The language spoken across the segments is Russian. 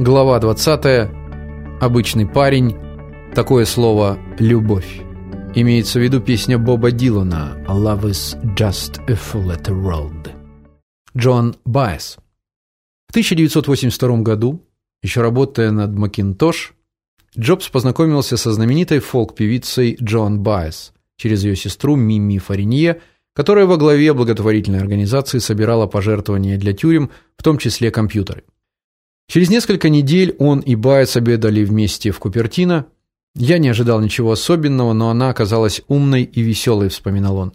Глава 20. Обычный парень. Такое слово любовь. Имеется в виду песня Боба Дилана Love is just a fool at the road. Джон Байес. В 1982 году, еще работая над Macintosh, Джобс познакомился со знаменитой фолк-певицей Джон Байес через ее сестру Мими Фаринье, которая во главе благотворительной организации собирала пожертвования для тюрем, в том числе компьютеры. Через несколько недель он и Баэз обедали вместе в Купертино. Я не ожидал ничего особенного, но она оказалась умной и веселой, вспоминал он.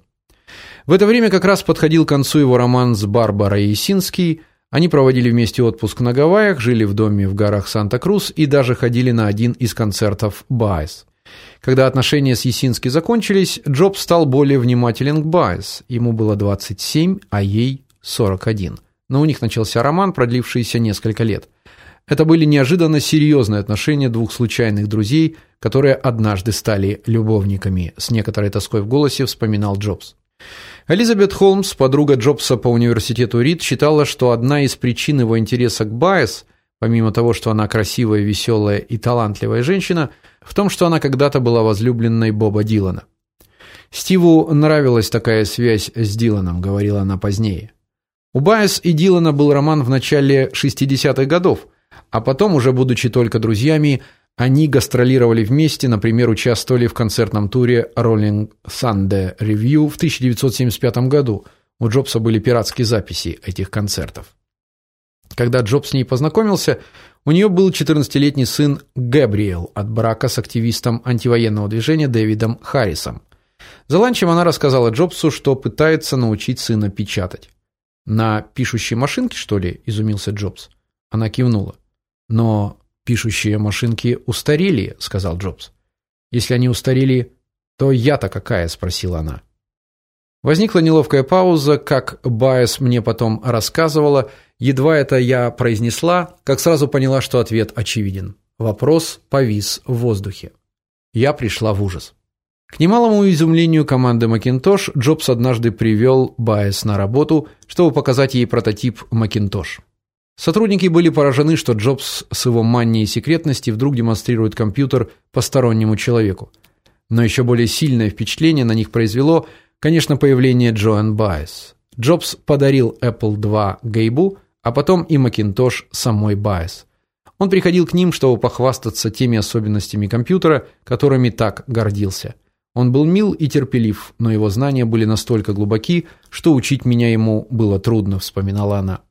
В это время как раз подходил к концу его роман с Барбарой Ясински. Они проводили вместе отпуск на Гавайях, жили в доме в горах Санта-Крус и даже ходили на один из концертов Баэз. Когда отношения с Ясински закончились, Джобс стал более внимателен к Баэз. Ему было 27, а ей 41. Но у них начался роман, продлившийся несколько лет. Это были неожиданно серьезные отношения двух случайных друзей, которые однажды стали любовниками, с некоторой тоской в голосе вспоминал Джобс. Элизабет Холмс, подруга Джобса по университету Рид, считала, что одна из причин его интереса к Байес, помимо того, что она красивая, веселая и талантливая женщина, в том, что она когда-то была возлюбленной Боба Дилана. Стиву нравилась такая связь с Диланом, говорила она позднее. У Байес и Дилана был роман в начале 60-х годов, а потом, уже будучи только друзьями, они гастролировали вместе, например, участвовали в концертном туре Rolling Sunday Review в 1975 году. У Джобса были пиратские записи этих концертов. Когда Джобс с ней познакомился, у нее был 14-летний сын Гэбриэл от брака с активистом антивоенного движения Дэвидом Харрисом. За ланчем она рассказала Джобсу, что пытается научить сына печатать. На пишущей машинке, что ли, изумился Джобс. Она кивнула. Но Пишущие машинки устарели, сказал Джобс. Если они устарели, то я-то какая, спросила она. Возникла неловкая пауза, как Байес мне потом рассказывала, едва это я произнесла, как сразу поняла, что ответ очевиден. Вопрос повис в воздухе. Я пришла в ужас. К немалому изумлению команды Macintosh Джобс однажды привел Байес на работу, чтобы показать ей прототип Macintosh. Сотрудники были поражены, что Джобс с его манией секретности вдруг демонстрирует компьютер постороннему человеку. Но еще более сильное впечатление на них произвело, конечно, появление Джоан Байес. Джобс подарил Apple II Гейбу, а потом и Macintosh самой Байес. Он приходил к ним, чтобы похвастаться теми особенностями компьютера, которыми так гордился. Он был мил и терпелив, но его знания были настолько глубоки, что учить меня ему было трудно, вспоминала она.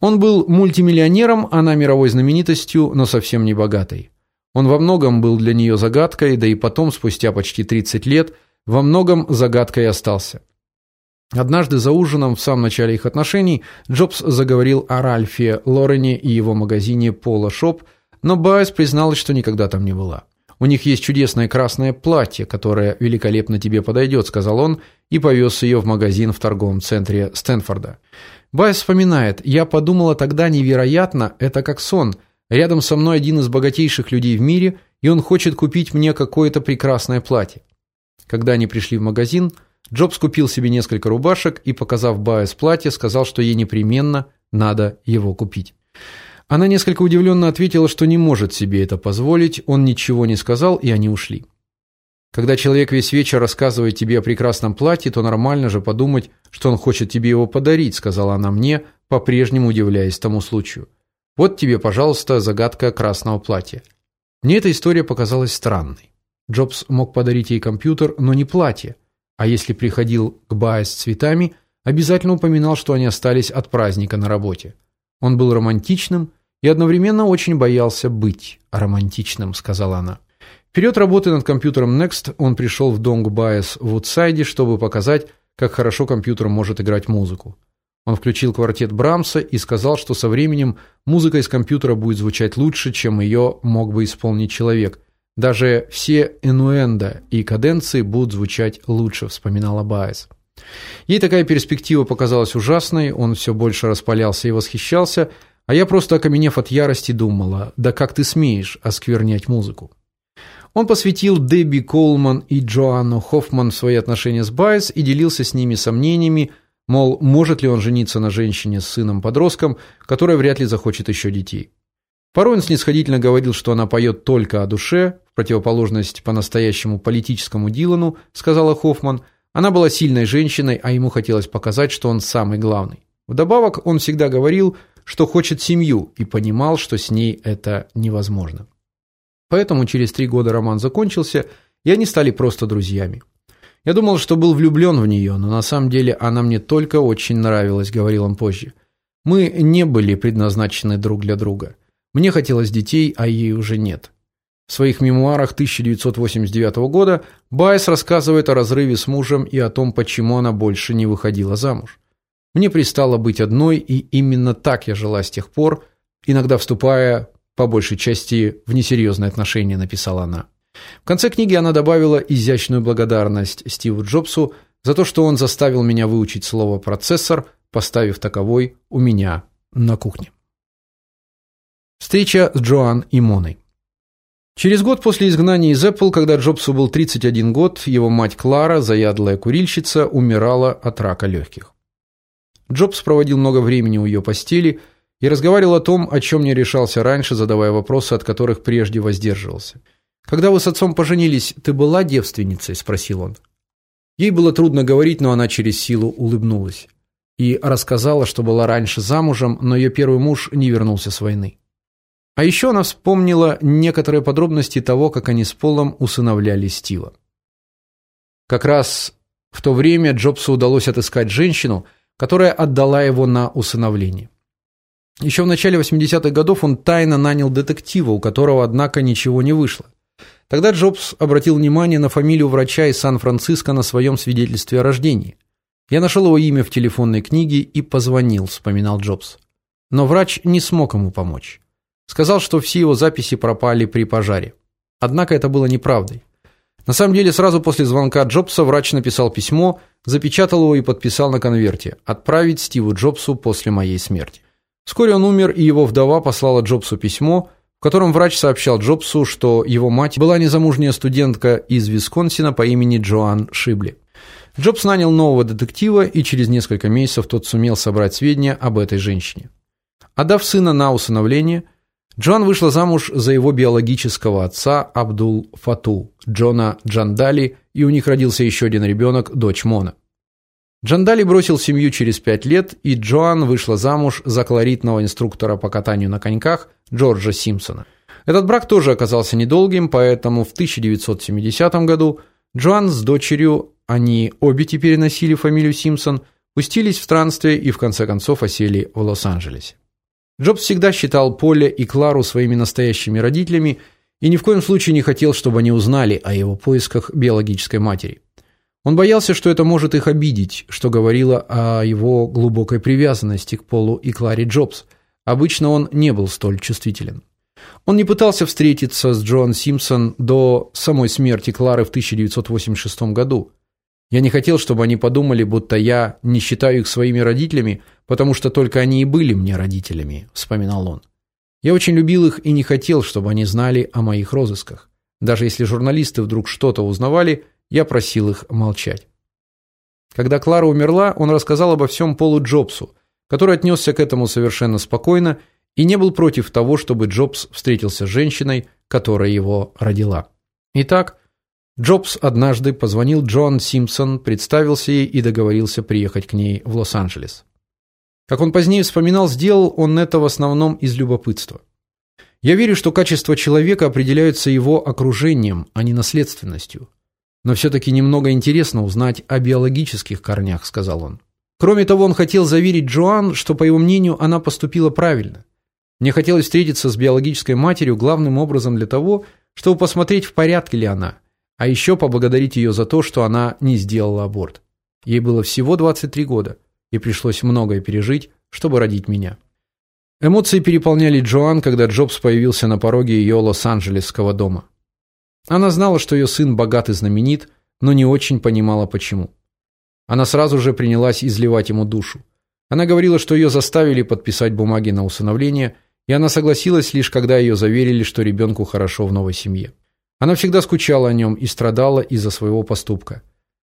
Он был мультимиллионером, она мировой знаменитостью, но совсем не богатой. Он во многом был для нее загадкой, да и потом, спустя почти 30 лет, во многом загадкой остался. Однажды за ужином в самом начале их отношений Джобс заговорил о Ральфе Лорене и его магазине Polo Shop, но Баэз призналась, что никогда там не была. У них есть чудесное красное платье, которое великолепно тебе подойдет», — сказал он и повез ее в магазин в торговом центре Стэнфорда. Баэз вспоминает: "Я подумала тогда невероятно, это как сон. Рядом со мной один из богатейших людей в мире, и он хочет купить мне какое-то прекрасное платье". Когда они пришли в магазин, Джобс купил себе несколько рубашек и, показав Байс платье, сказал, что ей непременно надо его купить. Она несколько удивленно ответила, что не может себе это позволить. Он ничего не сказал, и они ушли. Когда человек весь вечер рассказывает тебе о прекрасном платье, то нормально же подумать, что он хочет тебе его подарить, сказала она мне, по-прежнему удивляясь тому случаю. Вот тебе, пожалуйста, загадка красного платья. Мне эта история показалась странной. Джобс мог подарить ей компьютер, но не платье. А если приходил к Бае с цветами, обязательно упоминал, что они остались от праздника на работе. Он был романтичным и одновременно очень боялся быть романтичным, сказала она. В период работы над компьютером Next он пришел в Dong Bias в Вудсайде, чтобы показать, как хорошо компьютер может играть музыку. Он включил квартет Брамса и сказал, что со временем музыка из компьютера будет звучать лучше, чем ее мог бы исполнить человек. Даже все инуэндо и каденции будут звучать лучше, вспоминала Байес. Ей такая перспектива показалась ужасной, он все больше распалялся и восхищался, а я просто окаменев от ярости думала: "Да как ты смеешь осквернять музыку?" Он посвятил Дебби Колман и Джоанну Хоффман свои отношения с Байс и делился с ними сомнениями, мол, может ли он жениться на женщине с сыном-подростком, которая вряд ли захочет еще детей. Порой он снисходительно говорил, что она поет только о душе, в противоположность по-настоящему политическому Дилану, сказала Хоффман. Она была сильной женщиной, а ему хотелось показать, что он самый главный. Вдобавок, он всегда говорил, что хочет семью и понимал, что с ней это невозможно. Поэтому через три года роман закончился, и они стали просто друзьями. Я думал, что был влюблен в нее, но на самом деле она мне только очень нравилась, говорил он позже. Мы не были предназначены друг для друга. Мне хотелось детей, а ей уже нет. В своих мемуарах 1989 года Байс рассказывает о разрыве с мужем и о том, почему она больше не выходила замуж. Мне пристало быть одной, и именно так я жила с тех пор, иногда вступая по большей части в несерьезные отношения, написала она. В конце книги она добавила изящную благодарность Стиву Джобсу за то, что он заставил меня выучить слово процессор, поставив таковой у меня на кухне. Встреча с Джоан и Моной. Через год после изгнания из Apple, когда Джобсу был 31 год, его мать Клара, заядлая курильщица, умирала от рака легких. Джобс проводил много времени у ее постели и разговаривал о том, о чем не решался раньше, задавая вопросы, от которых прежде воздерживался. Когда вы с отцом поженились, ты была девственницей, спросил он. Ей было трудно говорить, но она через силу улыбнулась и рассказала, что была раньше замужем, но ее первый муж не вернулся с войны. А еще она вспомнила некоторые подробности того, как они с Полом усыновляли Стива. Как раз в то время Джобсу удалось отыскать женщину, которая отдала его на усыновление. Еще в начале 80-х годов он тайно нанял детектива, у которого однако ничего не вышло. Тогда Джобс обратил внимание на фамилию врача из Сан-Франциско на своем свидетельстве о рождении. Я нашел его имя в телефонной книге и позвонил, вспоминал Джобс. Но врач не смог ему помочь. Сказал, что все его записи пропали при пожаре. Однако это было неправдой. На самом деле, сразу после звонка Джобса врач написал письмо, запечатал его и подписал на конверте: "Отправить Стиву Джобсу после моей смерти". Вскоре он умер, и его вдова послала Джобсу письмо, в котором врач сообщал Джобсу, что его мать была незамужняя студентка из Висконсина по имени Джоан Шибли. Джобс нанял нового детектива, и через несколько месяцев тот сумел собрать сведения об этой женщине. Отдав сына на усыновление, Джоан вышла замуж за его биологического отца Абдул Фату, Джона Джандали, и у них родился еще один ребенок, дочь Мона. Джандали бросил семью через пять лет, и Джоан вышла замуж за колоритного инструктора по катанию на коньках Джорджа Симпсона. Этот брак тоже оказался недолгим, поэтому в 1970 году Джоан с дочерью, они обе теперь носили фамилию Симпсон, пустились в странствие и в конце концов осели в Лос-Анджелесе. Джобс всегда считал Поля и Клару своими настоящими родителями и ни в коем случае не хотел, чтобы они узнали о его поисках биологической матери. Он боялся, что это может их обидеть, что говорило о его глубокой привязанности к Полу и Кларе Джобс. Обычно он не был столь чувствителен. Он не пытался встретиться с Джоан Симпсон до самой смерти Клары в 1986 году. Я не хотел, чтобы они подумали, будто я не считаю их своими родителями, потому что только они и были мне родителями, вспоминал он. Я очень любил их и не хотел, чтобы они знали о моих розысках. Даже если журналисты вдруг что-то узнавали, я просил их молчать. Когда Клара умерла, он рассказал обо всем Полу Джобсу, который отнесся к этому совершенно спокойно и не был против того, чтобы Джобс встретился с женщиной, которая его родила. Итак, Джобс однажды позвонил Джоан Симпсон, представился ей и договорился приехать к ней в Лос-Анджелес. Как он позднее вспоминал, сделал он это в основном из любопытства. Я верю, что качество человека определяются его окружением, а не наследственностью. Но все таки немного интересно узнать о биологических корнях, сказал он. Кроме того, он хотел заверить Джоан, что по его мнению она поступила правильно. Мне хотелось встретиться с биологической матерью главным образом для того, чтобы посмотреть, в порядке ли она а еще поблагодарить ее за то, что она не сделала аборт. Ей было всего 23 года, и пришлось многое пережить, чтобы родить меня. Эмоции переполняли Джоан, когда Джобс появился на пороге ее лос-анджелесского дома. Она знала, что ее сын богат и знаменит, но не очень понимала почему. Она сразу же принялась изливать ему душу. Она говорила, что ее заставили подписать бумаги на усыновление, и она согласилась лишь когда ее заверили, что ребенку хорошо в новой семье. Она всегда скучала о нем и страдала из-за своего поступка.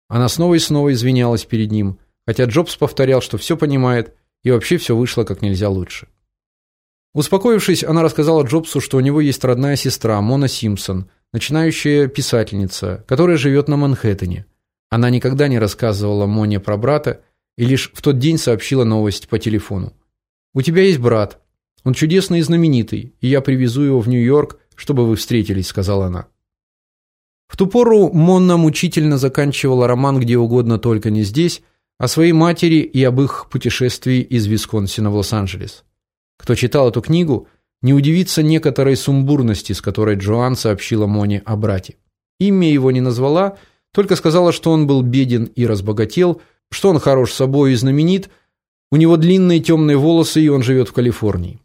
Она снова и снова извинялась перед ним, хотя Джобс повторял, что все понимает и вообще все вышло как нельзя лучше. Успокоившись, она рассказала Джобсу, что у него есть родная сестра Мона Симпсон, начинающая писательница, которая живет на Манхэттене. Она никогда не рассказывала Моне про брата и лишь в тот день сообщила новость по телефону. У тебя есть брат. Он чудесный и знаменитый, и я привезу его в Нью-Йорк, чтобы вы встретились, сказала она. В ту пору Монна мучительно заканчивала роман где угодно, только не здесь, о своей матери и об их путешествии из Висконсина в Лос-Анджелес. Кто читал эту книгу, не удивится некоторой сумбурности, с которой Джоан сообщила Моне о брате. Имя его не назвала, только сказала, что он был беден и разбогател, что он хорош собой и знаменит, у него длинные темные волосы, и он живет в Калифорнии.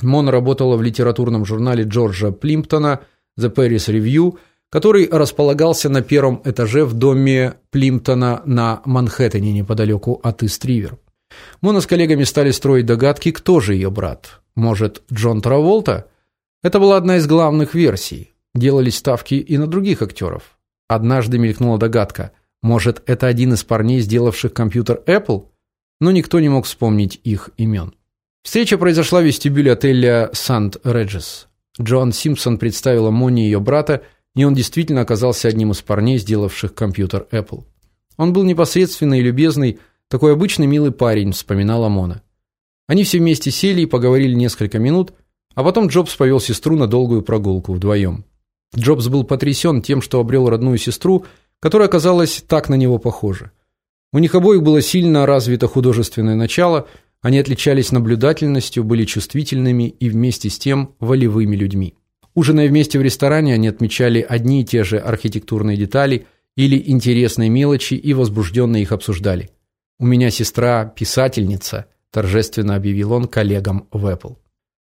Мон работала в литературном журнале Джорджа Плимптона The Paris Review, который располагался на первом этаже в доме Плимптона на Манхэттене неподалеку от Ист-Ривер. Мона с коллегами стали строить догадки, кто же ее брат. Может, Джон Траволта? Это была одна из главных версий. Делались ставки и на других актеров. Однажды мелькнула догадка. Может, это один из парней, сделавших компьютер Apple? Но никто не мог вспомнить их имен. Встреча произошла в вестибюле отеля Сант-Реджес. Джоан Симпсон представила Моне ее брата, и он действительно оказался одним из парней, сделавших компьютер Apple. Он был непосредственный и любезный, такой обычный милый парень, вспоминала Мона. Они все вместе сели и поговорили несколько минут, а потом Джобс повел сестру на долгую прогулку вдвоем. Джобс был потрясен тем, что обрел родную сестру, которая оказалась так на него похожа. У них обоих было сильно развито художественное начало, они отличались наблюдательностью, были чувствительными и вместе с тем волевыми людьми. Ужиная вместе в ресторане, они отмечали одни и те же архитектурные детали или интересные мелочи и возбужденно их обсуждали. У меня сестра писательница, торжественно объявил он коллегам в Apple.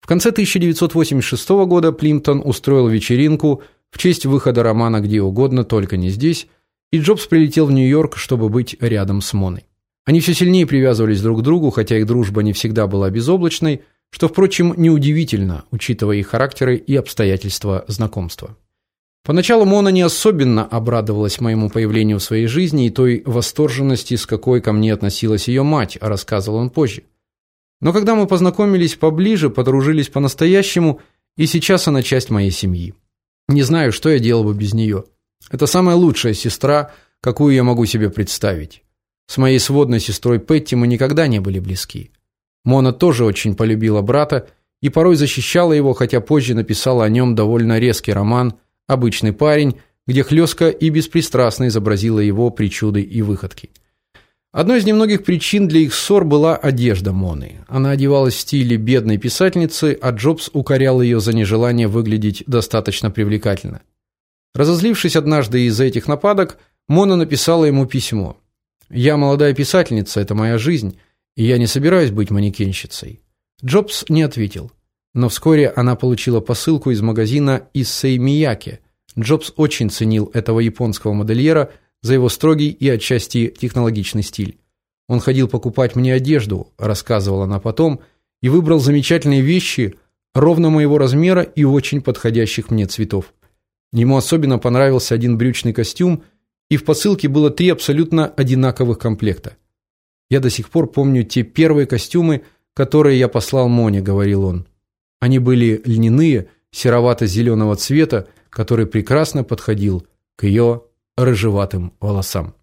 В конце 1986 года Плимптон устроил вечеринку в честь выхода романа где угодно, только не здесь, и Джобс прилетел в Нью-Йорк, чтобы быть рядом с Моной. Они все сильнее привязывались друг к другу, хотя их дружба не всегда была безоблачной, что, впрочем, неудивительно, учитывая их характеры и обстоятельства знакомства. Поначалу Мона не особенно обрадовалась моему появлению в своей жизни и той восторженности, с какой ко мне относилась ее мать, рассказывал он позже. Но когда мы познакомились поближе, подружились по-настоящему, и сейчас она часть моей семьи. Не знаю, что я делал бы без нее. Это самая лучшая сестра, какую я могу себе представить. С моей сводной сестрой Петти мы никогда не были близки. Мона тоже очень полюбила брата и порой защищала его, хотя позже написала о нем довольно резкий роман Обычный парень, где хлестко и беспристрастно изобразила его причуды и выходки. Одной из немногих причин для их ссор была одежда Моны. Она одевалась в стиле бедной писательницы, а Джобс укорял ее за нежелание выглядеть достаточно привлекательно. Разозлившись однажды из-за этих нападок, Мона написала ему письмо. Я молодая писательница, это моя жизнь, я не собираюсь быть манекенщицей. Джобс не ответил. Но вскоре она получила посылку из магазина Issei Miyake. Джобс очень ценил этого японского модельера за его строгий и отчасти технологичный стиль. Он ходил покупать мне одежду, рассказывала она потом, и выбрал замечательные вещи ровно моего размера и очень подходящих мне цветов. Ему особенно понравился один брючный костюм, и в посылке было три абсолютно одинаковых комплекта. Я до сих пор помню те первые костюмы, которые я послал Моне, говорил он. Они были льняные, серовато-зеленого цвета, который прекрасно подходил к ее рыжеватым волосам.